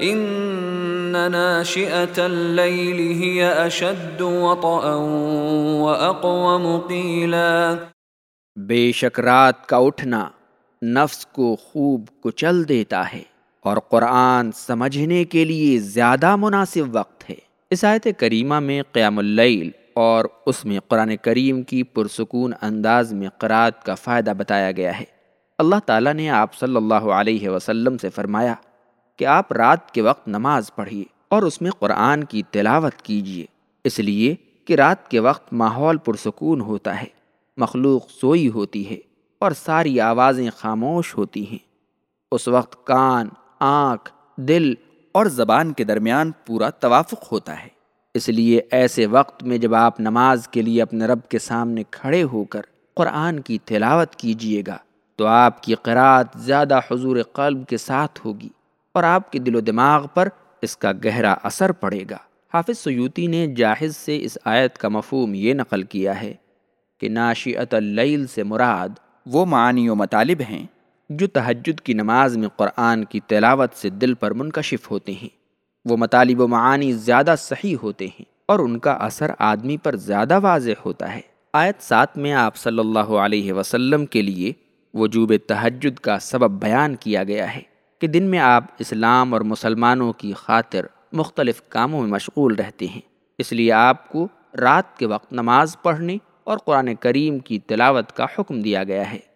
ان ناشئة الليل هي اشد وطئا واقوم قيلا. بے شک رات کا اٹھنا نفس کو خوب کچل دیتا ہے اور قرآن سمجھنے کے لیے زیادہ مناسب وقت ہے۔ اس آیت کریمہ میں قیام اللیل اور اس میں قرآن کریم کی پرسکون انداز میں قرآت کا فائدہ بتایا گیا ہے۔ اللہ تعالیٰ نے آپ صلی اللہ علیہ وسلم سے فرمایا کہ آپ رات کے وقت نماز پڑھیے اور اس میں قرآن کی تلاوت کیجیے۔ اس لیے کہ رات کے وقت ماحول پرسکون ہوتا ہے، مخلوق سوئی ہوتی ہے اور ساری آوازیں خاموش ہوتی ہیں۔ اس وقت کان، آنکھ، دل اور زبان کے درمیان پورا توافق ہوتا ہے۔ اس لیے ایسے وقت میں جب آپ نماز کے لیے اپنے رب کے سامنے کھڑے ہو کر قرآن کی تلاوت کیجیے گا، تو آپ کی قرآت زیادہ حضور قلب کے ساتھ ہوگی۔ اور آپ کے دل و دماغ پر اس کا گہرا اثر پڑے گا۔ حافظ سیوتی نے جاہز سے اس آیت کا مفہوم یہ نقل کیا ہے کہ ناشیت اللیل سے مراد وہ معنی و مطالب ہیں جو تہجد کی نماز میں قرآن کی تلاوت سے دل پر منکشف ہوتے ہیں۔ وہ مطالب و معانی زیادہ صحیح ہوتے ہیں اور ان کا اثر آدمی پر زیادہ واضح ہوتا ہے۔ آیت سات میں آپ صلی اللہ علیہ وسلم کے لیے وجوب تہجد کا سبب بیان کیا گیا ہے۔ کہ دن میں آپ اسلام اور مسلمانوں کی خاطر مختلف کاموں میں مشغول رہتے ہیں۔ اس لیے آپ کو رات کے وقت نماز پڑھنے اور قرآن کریم کی تلاوت کا حکم دیا گیا ہے۔